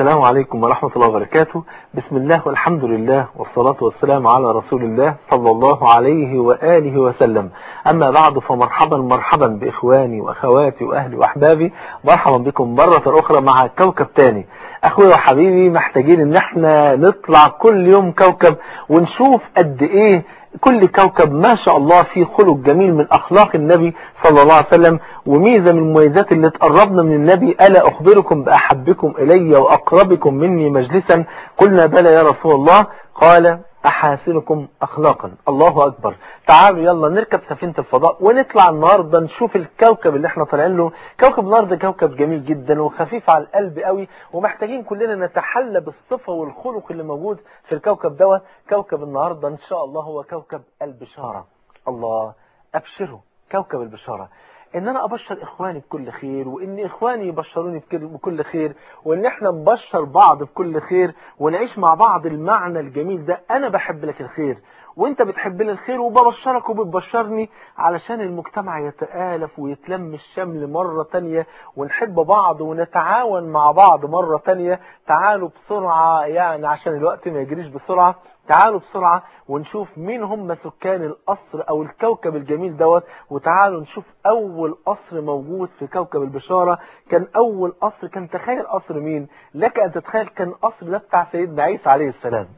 السلام عليكم ورحمة الله وبركاته. بسم الله والحمد لله والصلاة والسلام على رسول الله صلى الله عليه وآله وسلم. أما بعد فمرحبا مرحبا بإخواني وأخواتي وأهلي وأحبابي. مرحبا بكم مرة أخرى مع كوكب تاني. أخوي وحبيبي محتاجين إن إحنا نطلع كل يوم كوكب ونشوف قد إيه كل كوكب ما شاء الله فيه خلق جميل من أخلاق النبي صلى الله عليه وسلم وميزة من المميزات اللي تقربنا من النبي ألا أخبركم بأحبكم إلي وأقربكم مني مجلسا؟ قلنا بلى يا رسول الله. قال أحاسنكم أخلاقا. الله أكبر. تعالوا يلا نركب سفينة الفضاء ونطلع النهاردة نشوف الكوكب اللي إحنا طالعين له. كوكب النهاردة كوكب جميل جدا وخفيف على القلب قوي ومحتاجين كلنا نتحلى بالصفة والخلق اللي موجود في الكوكب دوت. كوكب النهاردة إن شاء الله هو كوكب البشارة. الله أبشروا كوكب البشارة. إن أنا أبشر إخواني بكل خير وإن إخواني يبشروني بكل خير وإن إحنا نبشر بعض بكل خير ونعيش مع بعض المعنى الجميل ده أنا بحب لك الخير. وإنت بتحب لي الخير وببشرك وبتبشرني علشان المجتمع يتآلف ويتلم الشمل مرة تانية ونحب بعض ونتعاون مع بعض مرة تانية. تعالوا بسرعة يعني عشان الوقت ما يجريش بسرعة. تعالوا بسرعة ونشوف مين هم سكان القصر أو الكوكب الجميل دوت وتعالوا نشوف أول قصر موجود في كوكب البشارة. كان أول قصر كان تخيل قصر مين؟ لك أن تتخيل كان قصر ده بتاع سيدنا عيسى عليه السلام.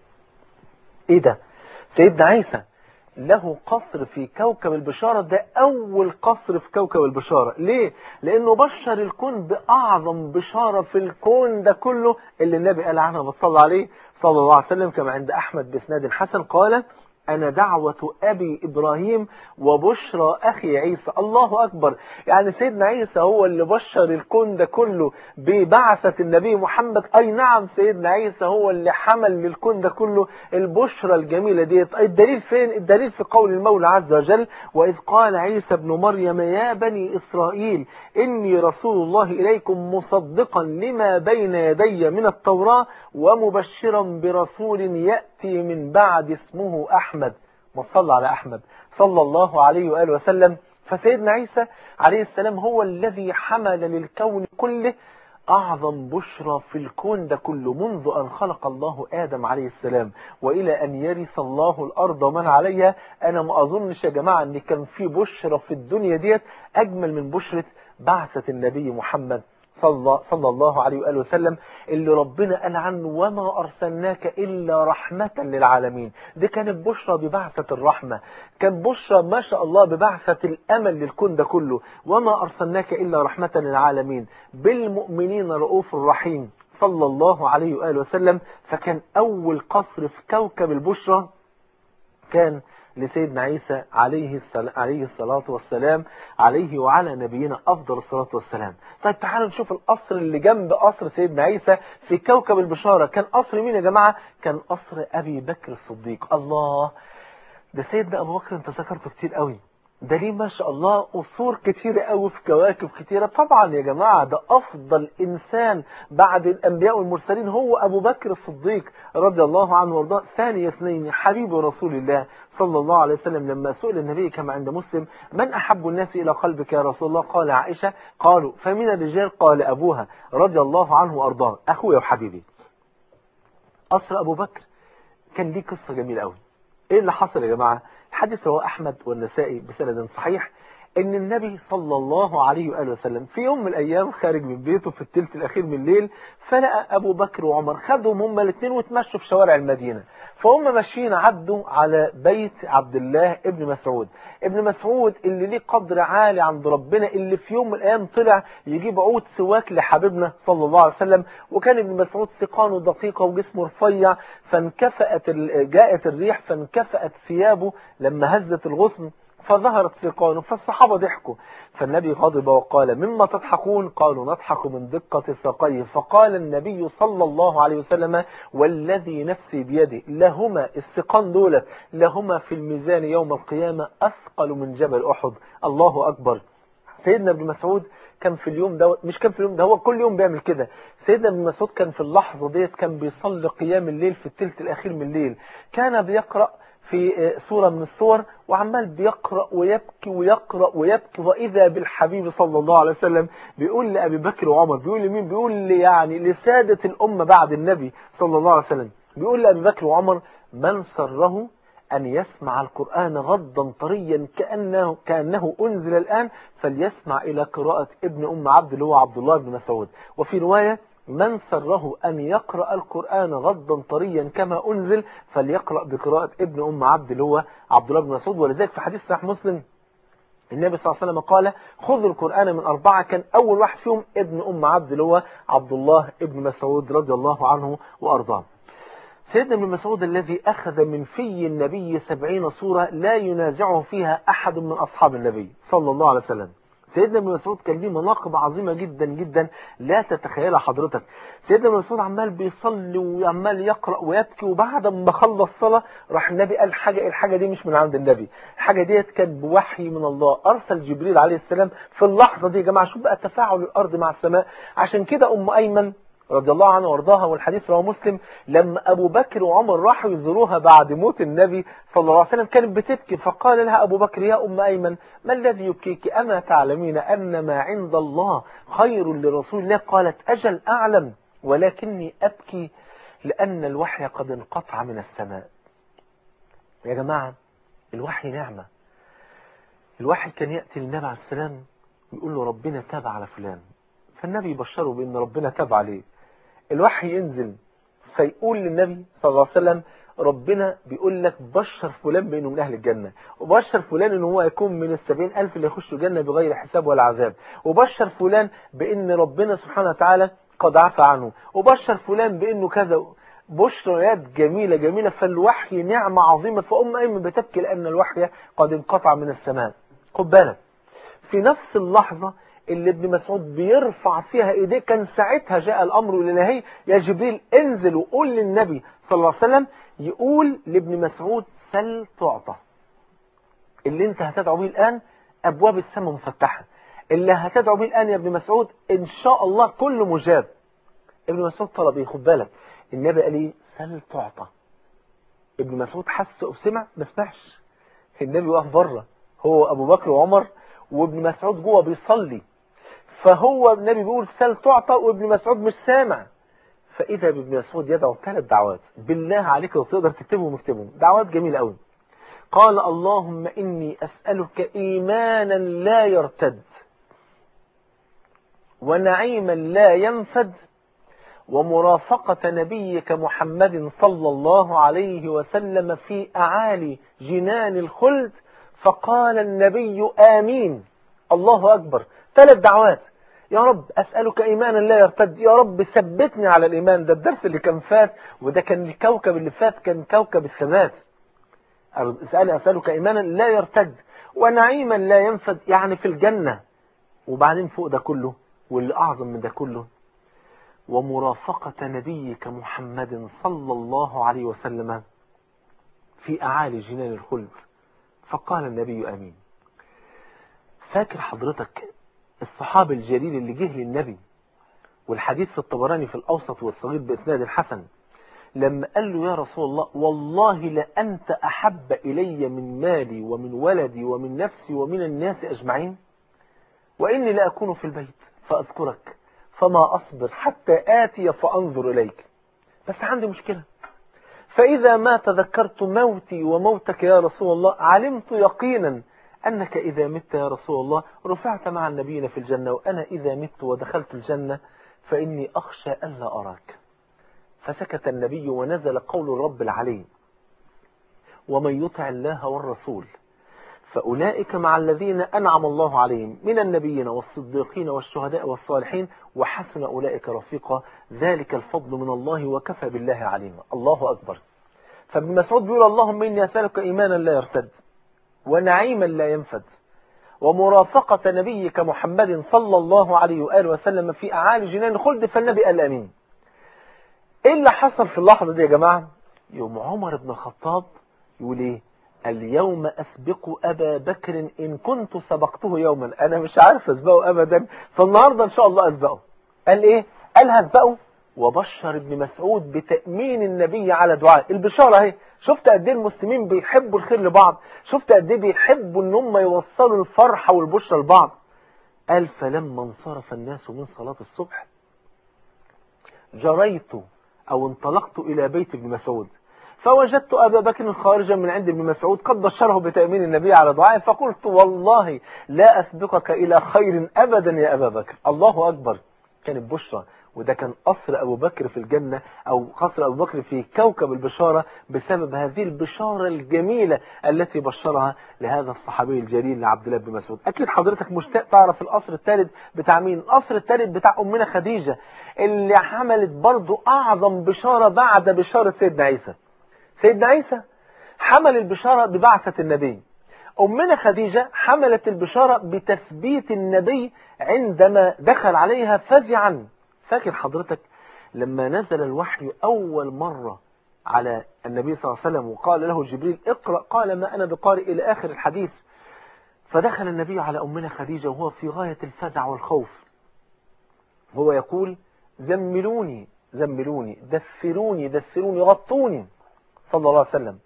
إيه ده؟ سيدنا عيسى. له قصر في كوكب البشارة. ده أول قصر في كوكب البشارة. ليه؟ لأنه بشر الكون بأعظم بشارة في الكون ده كله اللي النبي قال عنها وصلى عليه صلى الله عليه وسلم كما عند أحمد بسناد حسن. قال أنا دعوة أبي إبراهيم وبشرى أخي عيسى. الله أكبر. يعني سيدنا عيسى هو اللي بشر الكون ده كله ببعثة النبي محمد. أي نعم سيدنا عيسى هو اللي حمل للكون ده كله البشرى الجميلة ديت. الدليل فين؟ الدليل في قول المولى عز وجل وإذ قال عيسى ابن مريم يا بني إسرائيل إني رسول الله إليكم مصدقا لما بين يدي من التوراة ومبشرا برسول يأتي من بعد اسمه أحمد. وصلى على أحمد. صلى الله عليه وآله وسلم. فسيدنا عيسى عليه السلام هو الذي حمل للكون كله أعظم بشرى في الكون. ده كله منذ أن خلق الله آدم عليه السلام. وإلى أن يرث الله الأرض ومن عليها. أنا ما أظنش يا جماعة أن كان في بشرى في الدنيا ديت أجمل من بشرة بعثة النبي محمد. صلى, صلى الله عليه وآله وسلم اللي ربنا قال عنه وما أرسلناك إلا رحمة للعالمين. دي كانت بشرى ببعثة الرحمة. كان بشرى ما شاء الله ببعثة الأمل للكون ده كله. وما أرسلناك إلا رحمة للعالمين. بالمؤمنين رؤوف الرحيم صلى الله عليه وآله وسلم. فكان أول قصر في كوكب البشرى كان لسيدنا عيسى عليه عليه الصلاة والسلام عليه وعلى نبينا أفضل الصلاة والسلام. طيب تعالوا نشوف القصر اللي جنب قصر سيدنا عيسى في كوكب البشارة. كان قصر مين يا جماعة؟ كان قصر أبي بكر الصديق. الله! ده سيدنا أبو بكر أنت ذكرته كتير قوي. ده ليه ما شاء الله قصور كتيرة قوي في كواكب كتيرة. طبعا يا جماعة ده أفضل إنسان بعد الأنبياء والمرسلين هو أبو بكر الصديق رضي الله عنه وارضاه. ثاني اثنين حبيب رسول الله صلى الله عليه وسلم لما سئل النبي كما عند مسلم من أحب الناس إلى قلبك يا رسول الله؟ قال عائشة قالوا فمن الرجال قال أبوها رضي الله عنه وأرضاه. أخويا وحبيبي. قصر أبو بكر. كان ليه قصة جميلة قوي. إيه اللي حصل يا جماعة؟ الحديث هو أحمد والنسائي بسند صحيح إن النبي صلى الله عليه وآله وسلم في يوم من الأيام خارج من بيته في الثلث الأخير من الليل فلقى أبو بكر وعمر خدهم هما الاثنين وتمشوا في شوارع المدينة. فهم ماشيين عدوا على بيت عبد الله ابن مسعود. ابن مسعود اللي ليه قدر عالي عند ربنا اللي في يوم من الأيام طلع يجيب عود سواك لحبيبنا صلى الله عليه وسلم. وكان ابن مسعود سقانه دقيقة وجسمه رفيع فانكفأت جاءت الريح فانكفأت ثيابه لما هزت الغصن. فظهرت سيقانه فالصحابة ضحكوا. فالنبي غضب وقال مما تضحكون؟ قالوا نضحك من دقة ساقيه فقال النبي صلى الله عليه وسلم والذي نفسي بيده لهما السقان دولت لهما في الميزان يوم القيامة أثقل من جبل أحد. الله أكبر. سيدنا ابن مسعود كان في اليوم ده مش كان في اليوم ده هو كل يوم بيعمل كده. سيدنا ابن مسعود كان في اللحظة ديت كان بيصلي قيام الليل في الثلث الأخير من الليل. كان بيقرأ في سورة من السور وعمال بيقرأ ويبكي ويقرأ ويبكي وإذا بالحبيب صلى الله عليه وسلم بيقول لأبي بكر وعمر بيقول لمين؟ بيقول لي يعني لسادة الأمة بعد النبي صلى الله عليه وسلم. بيقول لأبي بكر وعمر من سره أن يسمع القرآن غضا طريا كأنه, كأنه أنزل الآن فليسمع إلى قراءة ابن أم عبد اللي هو عبد الله بن مسعود. وفي رواية من سره أن يقرأ القرآن غضا طريا كما أنزل فليقرأ بقراءة ابن أم عبد اللي هو عبد الله بن مسعود. ولذلك في حديث صحيح مسلم النبي صلى الله عليه وسلم قال خذوا القرآن من أربعة. كان أول واحد فيهم ابن أم عبد اللي هو عبد الله ابن مسعود رضي الله عنه وأرضاه. سيدنا ابن مسعود الذي أخذ من في النبي سبعين صورة لا ينازعه فيها أحد من أصحاب النبي صلى الله عليه وسلم. سيدنا ابن مسعود كان ليه مناقب عظيمة جدا جدا. لا تتخيلها حضرتك. سيدنا ابن مسعود عمال بيصلي وعمال يقرأ ويبكي وبعد ما خلص صلاة راح النبي قال حاجة الحاجة دي مش من عند النبي. الحاجة ديت كانت بوحي من الله. أرسل جبريل عليه السلام في اللحظة دي يا جماعة شوف بقى تفاعل الأرض مع السماء. عشان كده أم أيمن رضي الله عنه وارضاها والحديث رواه مسلم لما أبو بكر وعمر راحوا يزوروها بعد موت النبي صلى الله عليه وسلم كانت بتبكي فقال لها أبو بكر يا أم أيمن ما الذي يبكيك؟ أما تعلمين أن ما عند الله خير لرسول الله قالت أجل أعلم ولكني أبكي لأن الوحي قد انقطع من السماء. يا جماعة الوحي نعمة. الوحي كان يأتي للنبي عليه السلام ويقول له ربنا تاب على فلان. فالنبي يبشره بأن ربنا تاب عليه. الوحي ينزل. فيقول للنبي صلى الله عليه وسلم ربنا بيقول لك بشر فلان بأنه من أهل الجنة وبشر فلان أنه هو يكون من السبعين ألف اللي يخشوا الجنة بغير حساب ولا عذاب وبشر فلان بأن ربنا سبحانه وتعالى قد عفى عنه وبشر فلان بأنه كذا. بشريات جميلة جميلة فالوحي نعمة عظيمة فأم أيمن بتبكي لأن الوحي قد انقطع من السماء. خد بالك في نفس اللحظة اللي ابن مسعود بيرفع فيها إيديه كان ساعتها جاء الأمر الالهي يا جبريل انزل وقول للنبي صلى الله عليه وسلم يقول لابن مسعود سل تعطى. اللي انت هتدعو به الآن أبواب السماء مفتحة. اللي هتدعو به الآن يا ابن مسعود إن شاء الله كله مجاب. ابن مسعود طلب إيه؟ خد بالك. النبي قال إيه؟ سل تعطى. ابن مسعود حس وسمع ما سمعش. النبي واقف بره. هو أبو بكر وعمر وابن مسعود جوه بيصلي. فهو النبي بيقول سل تعطى وابن مسعود مش سامع. فإذا بابن مسعود يدعو ثلاث دعوات. بالله عليك لو تقدر تكتبهم اكتبهم دعوات جميلة قوي. قال اللهم إني أسألك إيمانا لا يرتد ونعيما لا ينفد ومرافقة نبيك محمد صلى الله عليه وسلم في أعالي جنان الخلد. فقال النبي آمين. الله أكبر. ثلاث دعوات. يا رب أسألك إيمانا لا يرتد. يا رب ثبتني على الإيمان. ده الدرس اللي كان فات وده كان الكوكب اللي فات كان كوكب الثبات أسأل أسألك إيمانا لا يرتد. ونعيما لا ينفد يعني في الجنة. وبعدين فوق ده كله واللي أعظم من ده كله ومرافقة نبيك محمد صلى الله عليه وسلم في أعالي جنان الخلد. فقال النبي أمين. فاكر حضرتك الصحابي الجليل اللي جه للنبي والحديث في الطبراني في الأوسط والصغير بإسناد الحسن لما قال له يا رسول الله والله لأنت أحب إلي من مالي ومن ولدي ومن نفسي ومن الناس أجمعين وإني لا أكون في البيت فأذكرك فما أصبر حتى آتي فأنظر إليك. بس عندي مشكلة. فإذا ما تذكرت موتي وموتك يا رسول الله علمت يقينا أنك إذا مت يا رسول الله رفعت مع النبيين في الجنة وأنا إذا مت ودخلت الجنة فإني أخشى ألا أراك. فسكت النبي ونزل قول الرب العلي ومن يطع الله والرسول فأولئك مع الذين أنعم الله عليهم من النبيين والصديقين والشهداء والصالحين وحسن أولئك رفيقا. ذلك الفضل من الله وكفى بالله عليما. الله أكبر. فابن مسعود بيقول اللهم إني أسألك إيمانا لا يرتد. ونعيما لا ينفد. ومرافقة نبيك محمد صلى الله عليه وآله وسلم في أعالي جنان الخلد فالنبي قال أمين. إيه اللي حصل في اللحظة دي يا جماعة؟ يوم عمر بن الخطاب يقول إيه؟ اليوم أسبق أبا بكر إن كنت سبقته يوما. أنا مش عارف أسبقه أبدا فالنهاردة إن شاء الله أسبقه. قال إيه؟ قال هسبقه. وبشر ابن مسعود بتأمين النبي على دعاء البشارة أهي. شفت قد إيه المسلمين بيحبوا الخير لبعض؟ شفت قد إيه بيحبوا إن هم يوصلوا الفرحة والبشرة لبعض؟ قال فلما انصرف الناس من صلاة الصبح جريت أو انطلقت إلى بيت ابن مسعود. فوجدت أبا بكر خارجا من عند ابن مسعود قد بشره بتأمين النبي على دعائه فقلت والله لا أسبقك إلى خير أبدا يا أبا بكر. الله أكبر. كانت بشرى. وده كان قصر أبو بكر في الجنة أو قصر أبو بكر في كوكب البشارة بسبب هذه البشارة الجميلة التي بشرها لهذا الصحابي الجليل لعبد الله بن مسعود. أكيد حضرتك مشتاق تعرف القصر الثالث بتاع مين؟ القصر الثالث بتاع أمنا خديجة اللي عملت برضو أعظم بشارة بعد بشارة سيدنا عيسى. سيدنا عيسى حمل البشارة ببعثة النبي. أمنا خديجة حملت البشارة بتثبيت النبي عندما دخل عليها فزعا. فاكر حضرتك لما نزل الوحي أول مرة على النبي صلى الله عليه وسلم وقال له جبريل اقرأ قال ما أنا بقارئ إلى آخر الحديث. فدخل النبي على أمنا خديجة وهو في غاية الفزع والخوف. هو يقول زملوني زملوني دثروني دثروني غطوني صلى الله عليه وسلم.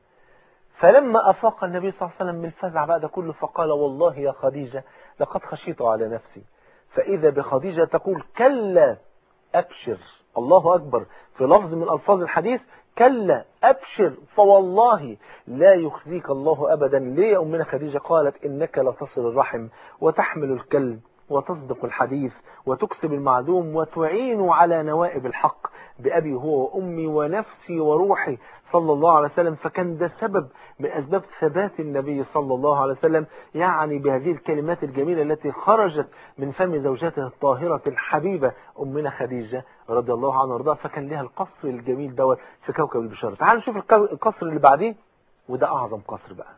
فلما أفاق النبي صلى الله عليه وسلم من الفزع بعد كله فقال والله يا خديجة لقد خشيت على نفسي. فإذا بخديجة تقول كلا أبشر. الله أكبر. في لفظ من ألفاظ الحديث كلا أبشر فوالله لا يخزيك الله أبدا. ليه أمنا خديجة قالت إنك لتصل الرحم وتحمل الكلب وتصدق الحديث وتكسب المعدوم وتعين على نوائب الحق؟ بأبي هو وأمي ونفسي وروحي صلى الله عليه وسلم. فكان ده سبب من أسباب ثبات النبي صلى الله عليه وسلم يعني بهذه الكلمات الجميلة التي خرجت من فم زوجته الطاهرة الحبيبة أمنا خديجة رضي الله عنها وأرضاها. فكان لها القصر الجميل دوت في كوكب البشارة. تعالوا نشوف القصر اللي بعديه وده أعظم قصر بقى.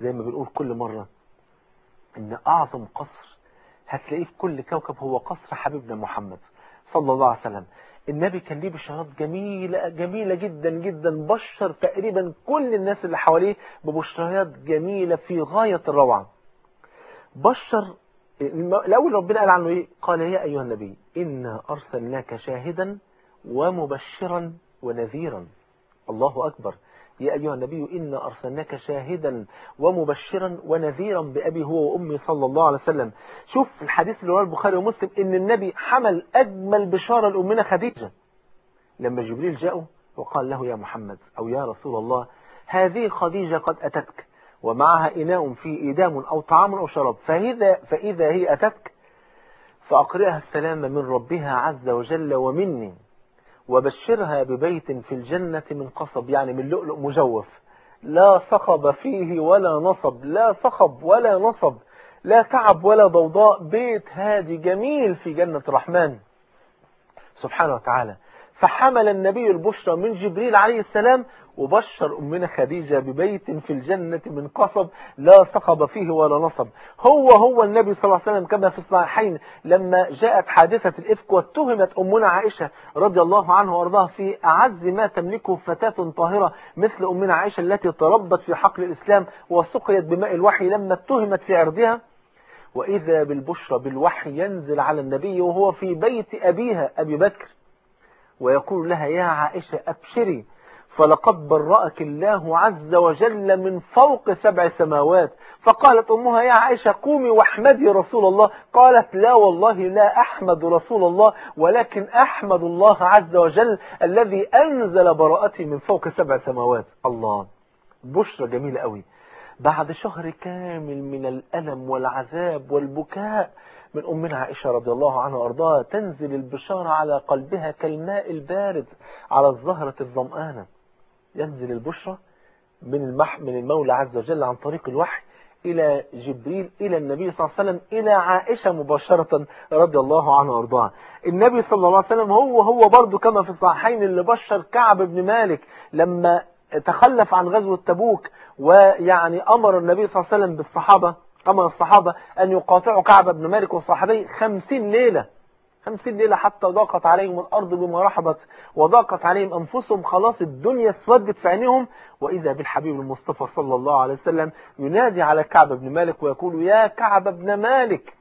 زي ما بنقول كل مرة إن أعظم قصر هتلاقيه في كل كوكب هو قصر حبيبنا محمد صلى الله عليه وسلم. النبي كان ليه بشارات جميلة جميلة جدا جدا بشر تقريبا كل الناس اللي حواليه ببشريات جميلة في غاية الروعة. بشر الأول ربنا قال عنه إيه؟ قال يا أيها النبي إنا أرسلناك شاهدا ومبشرا ونذيرا. الله أكبر. يا أيها النبي إنا أرسلناك شاهدا ومبشرا ونذيرا بأبي هو وأمي صلى الله عليه وسلم. شوف الحديث اللي رواه البخاري ومسلم إن النبي حمل أجمل بشارة لأمنا خديجة. لما جبريل جاءه وقال له يا محمد أو يا رسول الله هذه خديجة قد أتتك ومعها إناء فيه إيدام أو طعام أو شراب. فإذا, فإذا هي أتتك فأقرئها السلام من ربها عز وجل ومني. وبشرها ببيت في الجنة من قصب يعني من لؤلؤ مجوف. لا صخب فيه ولا نصب لا صخب ولا نصب لا تعب ولا ضوضاء. بيت هادي جميل في جنة الرحمن. سبحانه وتعالى. فحمل النبي البشرى من جبريل عليه السلام وبشر أمنا خديجة ببيت في الجنة من قصب لا صخب فيه ولا نصب. هو هو النبي صلى الله عليه وسلم كما في الصحيحين لما جاءت حادثة الإفك واتهمت أمنا عائشة رضي الله عنها وأرضاها في أعز ما تملكه فتاة طاهرة مثل أمنا عائشة التي تربت في حقل الإسلام وسقيت بماء الوحي لما اتهمت في عرضها. وإذا بالبشرى بالوحي ينزل على النبي وهو في بيت أبيها أبي بكر. ويقول لها يا عائشة أبشري فلقد برأك الله عز وجل من فوق سبع سماوات. فقالت أمها يا عائشة قومي واحمدي رسول الله. قالت لا والله لا أحمد رسول الله ولكن أحمد الله عز وجل الذي أنزل براءتي من فوق سبع سماوات. الله بشرى جميلة قوي. بعد شهر كامل من الألم والعذاب والبكاء من أمنا عائشة رضي الله عنها وأرضاها تنزل البشارة على قلبها كالماء البارد على الزهرة الظمآنة. ينزل البشرى من المح من المولى عز وجل عن طريق الوحي إلى جبريل إلى النبي صلى الله عليه وسلم إلى عائشة مباشرة رضي الله عنها وأرضاها. النبي صلى الله عليه وسلم هو هو برضه كما في الصحيحين اللي بشر كعب بن مالك لما تخلف عن غزوة تبوك ويعني أمر النبي صلى الله عليه وسلم بالصحابة أمر الصحابة أن يقاطعوا كعب بن مالك وصحابيه خمسين ليلة. خمسين ليلة حتى ضاقت عليهم الأرض بما رحبت وضاقت عليهم أنفسهم. خلاص الدنيا اسودت في عينهم وإذا بالحبيب المصطفى صلى الله عليه وسلم ينادي على كعب بن مالك ويقول يا كعب بن مالك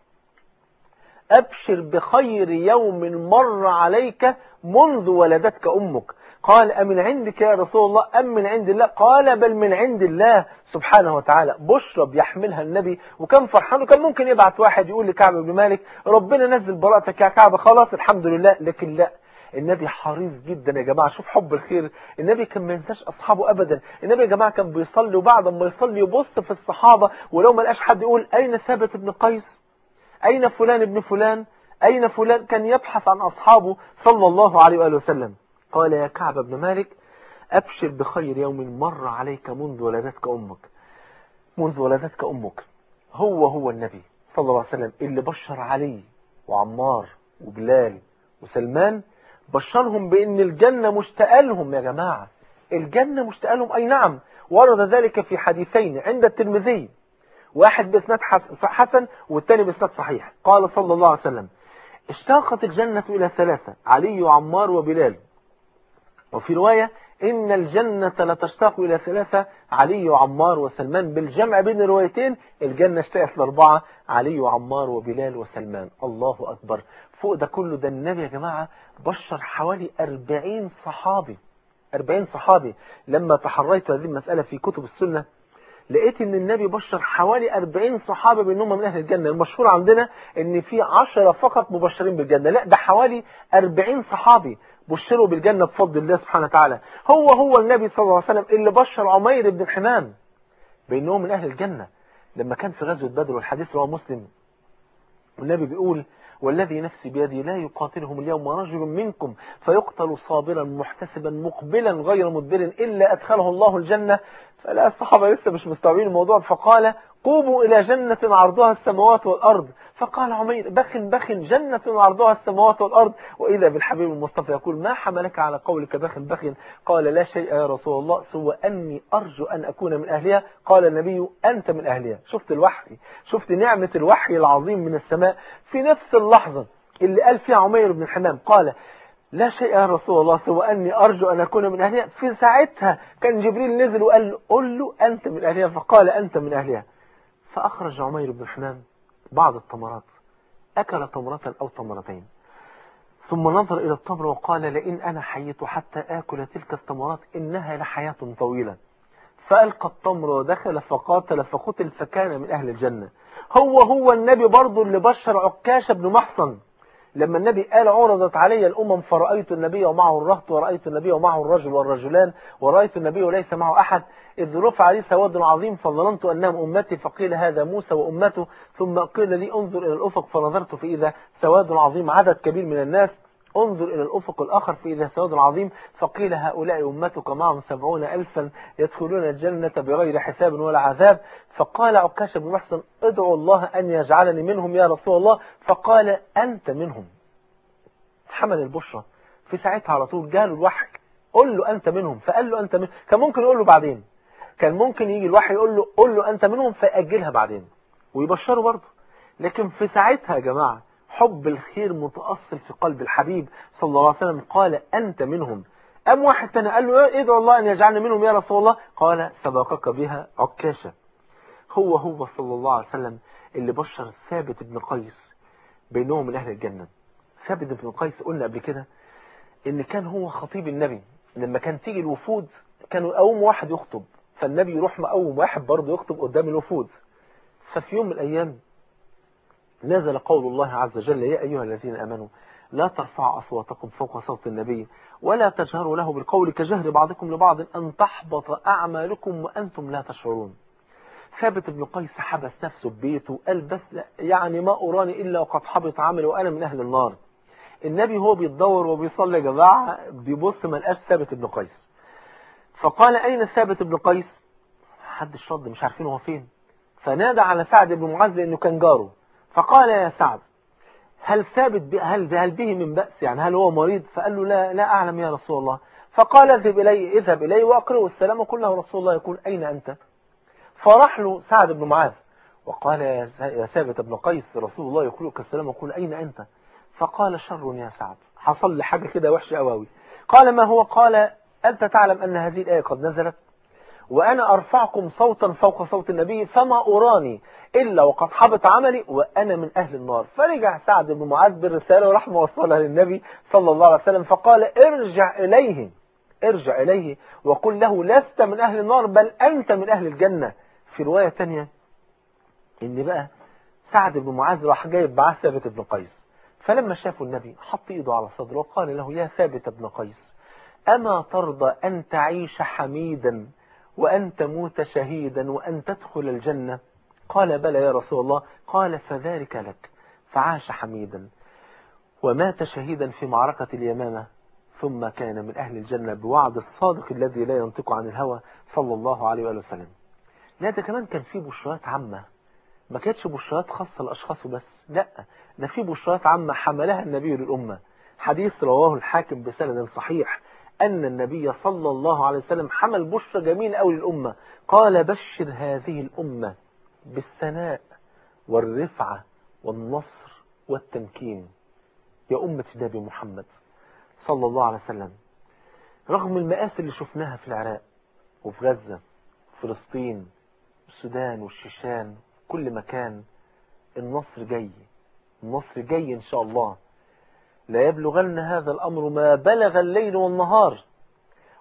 أبشر بخير يوم مر عليك منذ ولدتك أمك. قال أمن عندك يا رسول الله؟ أم من عند الله؟ قال بل من عند الله سبحانه وتعالى. بشرى بيحملها النبي. وكان فرحان وكان ممكن يبعت واحد يقول لكعب بن مالك ربنا نزل براءتك يا كعب خلاص الحمد لله. لكن لا. النبي حريص جدا يا جماعة. شوف حب الخير. النبي كان ما ينساش أصحابه أبدا. النبي يا جماعة كان بيصلي وبعد ما يصلي يبص في الصحابة. ولو ما لقاش حد يقول أين ثابت بن قيس؟ أين فلان ابن فلان؟ أين فلان؟ كان يبحث عن أصحابه صلى الله عليه وآله وسلم. قال يا كعب بن مالك أبشر بخير يوم مر عليك منذ ولدتك أمك. منذ ولدتك أمك. هو هو النبي صلى الله عليه وسلم اللي بشر علي وعمار وبلال وسلمان بشرهم بأن الجنة مشتاقة لهم يا جماعة. الجنة مشتاقة لهم أي نعم ورد ذلك في حديثين عند الترمذي. واحد بإسناد حسن والثاني بإسناد صحيح. قال صلى الله عليه وسلم اشتاقت الجنة إلى ثلاثة علي وعمار وبلال. وفي رواية إن الجنة لتشتاق إلى ثلاثة علي وعمار وسلمان بالجمع بين الروايتين الجنة اشتاقت لأربعة علي وعمار وبلال وسلمان. الله أكبر. فوق ده كله ده النبي يا جماعة بشر حوالي أربعين صحابي. أربعين صحابي. لما تحريت هذه المسألة في كتب السنة لقيت إن النبي بشر حوالي 40 صحابة بانهم من أهل الجنة. المشهور عندنا إن في 10 فقط مبشرين بالجنة. لا ده حوالي 40 صحابي. بشروا بالجنة بفضل الله سبحانه وتعالى. هو هو النبي صلى الله عليه وسلم اللي بشر عمير بن حمام. بانهم من أهل الجنة. لما كان في غزوة بدر والحديث رواه مسلم والنبي بيقول والذي نفسي بيدي لا يقاتلهم اليوم رجل منكم فيقتل صابرا محتسبا مقبلا غير مدبر إلا أدخله الله الجنة. فلا الصحابة لسه مش مستوعبين الموضوع فقال قوموا إلى جنة عرضها السماوات والأرض. فقال عمير بخ بخ جنة عرضها السماوات والأرض. وإذا بالحبيب المصطفى يقول ما حملك على قولك بخ بخ؟ قال لا شيء يا رسول الله سوى أني أرجو أن أكون من أهلها. قال النبي أنت من أهلها. شفت الوحي شفت نعمة الوحي العظيم من السماء. في نفس اللحظة اللي قال فيها عمير بن الحمام قال لا شيء يا رسول الله سوى أني أرجو أن أكون من أهلها. في ساعتها كان جبريل نزل وقال له قل له أنت من أهلها. فقال أنت من أهلها. فأخرج عمير بن الحمام بعض التمرات أكل تمرة أو تمرتين. ثم نظر إلى التمر وقال لئن أنا حييت حتى آكل تلك التمرات إنها لحياة طويلة. فألقى التمر ودخل فقاتل فقتل فكان من أهل الجنة. هو هو النبي برضه اللي بشر عكاش بن محصن. لما النبي قال عرضت علي الأمم فرأيت النبي ومعه الرهط ورأيت النبي ومعه الرجل والرجلان ورأيت النبي وليس معه أحد إذ رفع لي سواد عظيم فظننت أنهم أمتي فقيل هذا موسى وأمته ثم قيل لي انظر إلى الأفق فنظرت فإذا سواد عظيم عدد كبير من الناس انظر إلى الأفق الآخر فإذا سواد عظيم فقيل هؤلاء أمتك معهم سبعون ألفا يدخلون الجنة بغير حساب ولا عذاب. فقال عكاش بن محسن ادعو الله أن يجعلني منهم يا رسول الله. فقال أنت منهم. حمل البشرى. في ساعتها على طول جاله الوحي قل له أنت منهم. فقال له أنت منهم كان ممكن يقول له بعدين. كان ممكن يجي الوحي يقول له قل له أنت منهم فيأجلها بعدين. ويبشره برضه. لكن في ساعتها يا جماعة حب الخير متأصل في قلب الحبيب صلى الله عليه وسلم. قال أنت منهم. أم واحد تاني قال له ادعو الله أن يجعلنا منهم يا رسول الله. قال سبقك بها عكاشة. هو هو صلى الله عليه وسلم اللي بشر ثابت بن قيس بينهم من أهل الجنة. ثابت بن قيس قلنا قبل كده إن كان هو خطيب النبي. لما كان تيجي الوفود كانوا يقوم واحد يخطب فالنبي يروح مقوم واحد برضه يخطب قدام الوفود. ففي يوم من الأيام نزل قول الله عز وجل يا أيها الذين أمنوا لا ترفعوا أصواتكم فوق صوت النبي ولا تجهروا له بالقول كجهر بعضكم لبعض أن تحبط أعمالكم وأنتم لا تشعرون. ثابت بن قيس حبس نفسه ببيته قال بس يعني ما أراني إلا وقد حبط عملي وأنا من أهل النار. النبي هو بيتدور وبيصلي يا جماعة بيبص ما لقاش ثابت بن قيس. فقال أين ثابت بن قيس؟ حد الشرد مش عارفين هو فين. فنادى على سعد بن معاذ لأنه كان جاره. فقال يا سعد هل ثابت هل هل به من بأس؟ يعني هل هو مريض؟ فقال له لا لا أعلم يا رسول الله. فقال اذهب إلي اذهب إلي وأقرأ السلام وقل له رسول الله يقول أين أنت؟ فراح له سعد بن معاذ وقال يا ثابت بن قيس رسول الله يقول لك السلام وقل أين أنت؟ فقال شر يا سعد. حصل لي حاجة كده وحشة قوي قال ما هو؟ قال أنت تعلم أن هذه الآية قد نزلت؟ وأنا أرفعكم صوتا فوق صوت النبي فما أراني إلا وقد حبط عملي وأنا من أهل النار. فرجع سعد بن معاذ بالرسالة ورحمة وصلها للنبي صلى الله عليه وسلم فقال ارجع إليه ارجع إليه وقل له لست من أهل النار بل أنت من أهل الجنة. في رواية تانية إن بقى سعد بن معاذ راح جايب معاه ثابت بن قيس. فلما شافوا النبي حط إيده على صدره وقال له يا ثابت بن قيس أما ترضى أن تعيش حميدا وأن تموت شهيدا وأن تدخل الجنة. قال بلى يا رسول الله. قال فذلك لك. فعاش حميدا. ومات شهيدا في معركة اليمامة. ثم كان من أهل الجنة بوعد الصادق الذي لا ينطق عن الهوى صلى الله عليه وآله وسلم. لا ده كمان كان فيه بشرات عامة. ما كانتش بشرات خاصة لأشخاص بس. لا ده فيه بشرات عامة حملها النبي للأمة. حديث رواه الحاكم بسند صحيح. أن النبي صلى الله عليه وسلم حمل بشرى جميل أوي للأمة. قال بشر هذه الأمة بالثناء والرفعة والنصر والتمكين. يا أمة نبي محمد صلى الله عليه وسلم. رغم المآسي اللي شفناها في العراق وفي غزة فلسطين السودان والشيشان كل مكان النصر جاي. النصر جاي إن شاء الله. لا يبلغن هذا الأمر ما بلغ الليل والنهار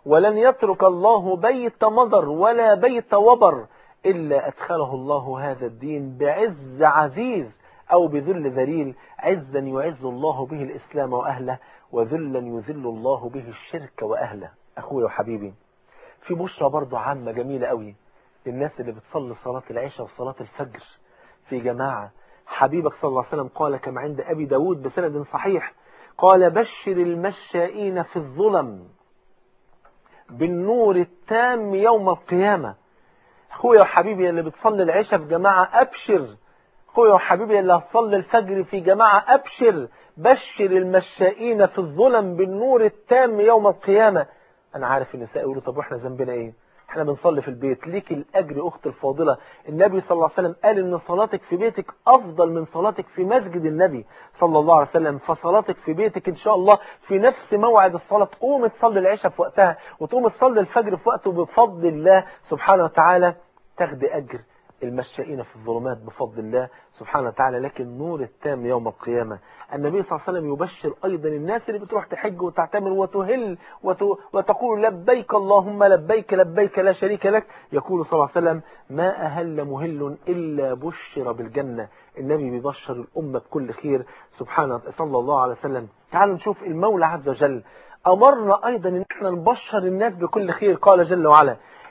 ولن يترك الله بيت مضر ولا بيت وبر إلا أدخله الله هذا الدين بعز عزيز أو بذل ذليل عزا يعز الله به الإسلام وأهله وذلا يذل الله به الشرك وأهله. أخوي وحبيبي في بشرى برضو عامة جميلة قوي للناس اللي بتصلي صلاة العشاء وصلاة الفجر. في جماعة حبيبك صلى الله عليه وسلم قال كما عند أبي داود بسند صحيح قال بشر المشائين في الظلم بالنور التام يوم القيامة. أخويا وحبيبي اللي بتصلي العشاء في جماعة أبشر. أخويا وحبيبي اللي هتصلي الفجر في جماعة أبشر. بشر المشائين في الظلم بالنور التام يوم القيامة. أنا عارف النساء يقولوا طب وإحنا ذنبنا إيه؟ إحنا بنصلي في البيت ليك الأجر أخت الفاضلة. النبي صلى الله عليه وسلم قال إن صلاتك في بيتك أفضل من صلاتك في مسجد النبي صلى الله عليه وسلم. فصلاتك في بيتك إن شاء الله في نفس موعد الصلاة. تقوم تصلي العشاء في وقتها وتقوم تصلي الفجر في وقته بفضل الله سبحانه وتعالى تاخدي أجر. المشائين في الظلمات بفضل الله سبحانه وتعالى لكن نور التام يوم القيامة. النبي صلى الله عليه وسلم يبشر أيضا الناس اللي بتروح تحج وتعتمر وتهل وتقول لبيك اللهم لبيك لبيك لا شريك لك. يقول صلى الله عليه وسلم ما أهل مهل إلا بشر بالجنة. النبي بيبشر الأمة بكل خير سبحانه صلى الله عليه وسلم. تعالوا نشوف المولى عز وجل. أمرنا أيضا أن إحنا نبشر الناس بكل خير قال جل وعلا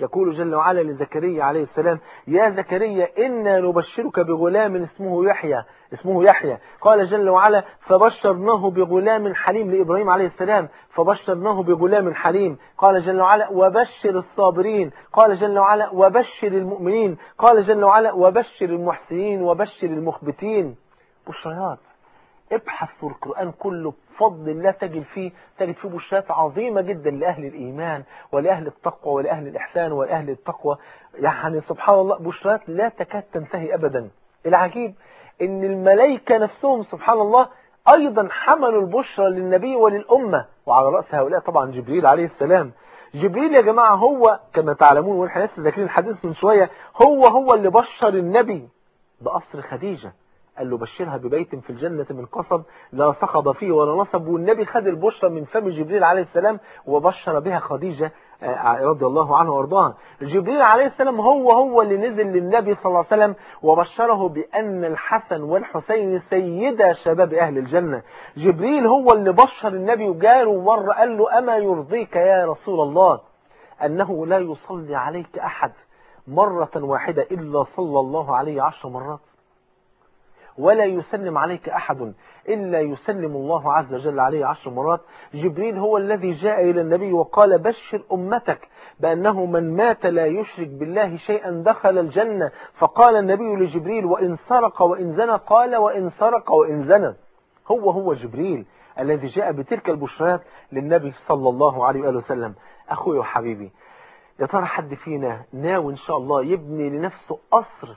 يقول جل وعلا لزكريا عليه السلام يا زكريا إنا نبشرك بغلام اسمه يحيى اسمه يحيى. قال جل وعلا فبشرناه بغلام حليم لإبراهيم عليه السلام فبشرناه بغلام حليم. قال جل وعلا وبشر الصابرين. قال جل وعلا وبشر المؤمنين. قال جل وعلا وبشر المحسنين وبشر المخبتين. بشريات. ابحث في القرآن كله بفضل الله تجد فيه تجد فيه بشرات عظيمة جدا لأهل الإيمان ولأهل التقوى ولأهل الإحسان ولأهل التقوى. يعني سبحان الله بشرات لا تكاد تنتهي أبدا. العجيب إن الملائكة نفسهم سبحان الله أيضا حملوا البشرى للنبي وللأمة. وعلى رأس هؤلاء طبعا جبريل عليه السلام. جبريل يا جماعة هو كما تعلمون وإحنا لسه ذاكرين الحديث من شوية هو هو اللي بشر النبي بقصر خديجة. قال له بشرها ببيت في الجنة من قصب لا صخب فيه ولا نصب. والنبي خد البشرى من فم جبريل عليه السلام وبشر بها خديجة رضي الله عنه وارضاها. جبريل عليه السلام هو هو اللي نزل للنبي صلى الله عليه وسلم وبشره بأن الحسن والحسين سيدا شباب أهل الجنة. جبريل هو اللي بشر النبي وجاله مرة قال له أما يرضيك يا رسول الله أنه لا يصلي عليك أحد مرة واحدة إلا صلى الله عليه عشر مرات. ولا يسلم عليك أحد إلا يسلم الله عز وجل عليه عشر مرات. جبريل هو الذي جاء إلى النبي وقال بشر أمتك بأنه من مات لا يشرك بالله شيئا دخل الجنة. فقال النبي لجبريل وإن سرق وإن زنى قال وإن سرق وإن زنى. هو هو جبريل الذي جاء بتلك البشرات للنبي صلى الله عليه وآله وسلم. أخوي وحبيبي يا ترى حد فينا ناوي إن شاء الله يبني لنفسه قصر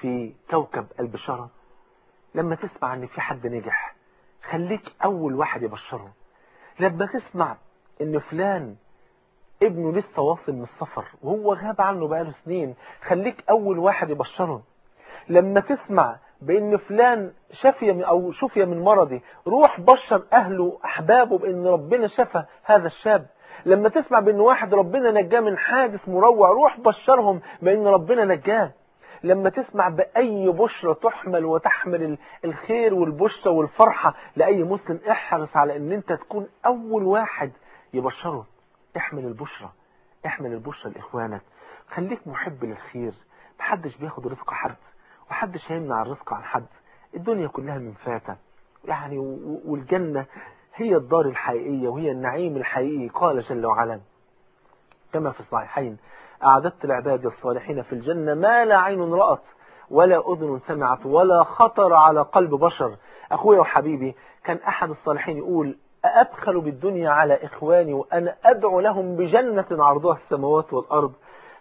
في كوكب البشارة لما تسمع إن في حد نجح خليك أول واحد يبشره لما تسمع إن فلان ابنه لسه واصل من السفر وهو غاب عنه بقاله سنين خليك أول واحد يبشره لما تسمع بإن فلان شفي أو شفي من مرضه روح بشر أهله أحبابه بإن ربنا شفى هذا الشاب. لما تسمع بإن واحد ربنا نجاه من حادث مروع روح بشرهم بإن ربنا نجاه. لما تسمع بأي بشرة تحمل وتحمل الخير والبشرة والفرحة لأي مسلم احرص على إن أنت تكون أول واحد يبشره احمل البشرة احمل البشرة لإخوانك. خليك محب للخير. محدش بياخد رزق حد وحدش هيمنع الرزق عن حد. الدنيا كلها من فاتة. يعني والجنة هي الدار الحقيقية وهي النعيم الحقيقي. قال جل وعلا كما في الصحيحين أعددت العباد الصالحين في الجنة ما لا عين رأت ولا أذن سمعت ولا خطر على قلب بشر. أخويا وحبيبي كان أحد الصالحين يقول أأبخل بالدنيا على إخواني وأنا أدعو لهم بجنة عرضها السماوات والأرض؟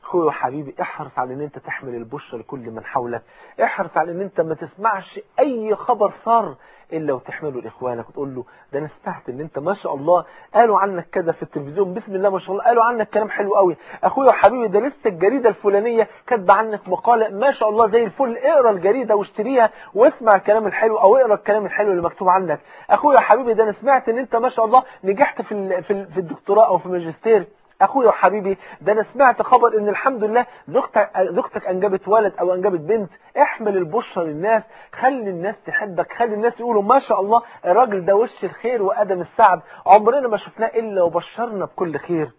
أخويا وحبيبي احرص على ان انت تحمل البشرى لكل من حولك. احرص على ان انت ما تسمعش اي خبر صار إلا وتحمله لإخوانك وتقول له ده أنا سمعت إن أنت ما شاء الله قالوا عنك كده في التلفزيون بسم الله ما شاء الله قالوا عنك كلام حلو قوي. أخويا وحبيبي ده لسه الجريدة الفلانية كاتبة عنك مقالة ما شاء الله زي الفل اقرأ الجريدة واشتريها واسمع الكلام الحلو أو اقرأ الكلام الحلو اللي مكتوب عنك. أخويا وحبيبي ده أنا سمعت إن أنت ما شاء الله نجحت في في الدكتوراه أو في الماجستير. اخويا وحبيبي ده أنا سمعت خبر إن الحمد لله زوجتك زوجتك أنجبت ولد أو أنجبت بنت. احمل البشرى للناس خلي الناس تحبك خلي الناس يقولوا ما شاء الله الراجل ده وش الخير وأدم السعد. عمرنا ما شفناه إلا وبشرنا بكل خير.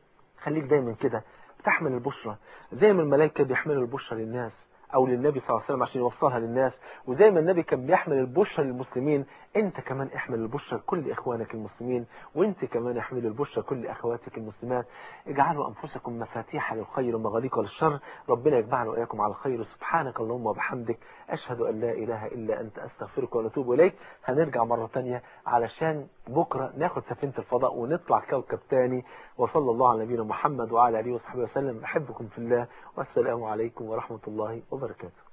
خليك دايما كده تحمل البشرى زي ما الملائكة بيحملوا البشرى للناس. أو للنبي صلى الله عليه وسلم عشان يوصلها للناس. وزي ما النبي كان بيحمل البشرى للمسلمين أنت كمان احمل البشرى لكل إخوانك المسلمين وأنت كمان احمل البشرى لكل أخواتك المسلمات. اجعلوا أنفسكم مفاتيح للخير ومغاليق للشر. ربنا يجمعنا وإياكم على الخير. سبحانك اللهم وبحمدك. أشهد أن لا إله إلا أنت أستغفرك ونتوب إليك. هنرجع مرة تانية علشان بكرة ناخد سفينة الفضاء ونطلع كوكب تاني. وصلى الله على نبينا محمد وعلى آله وصحبه وسلم. أحبكم في الله. والسلام عليكم ورحمة الله وبركاته.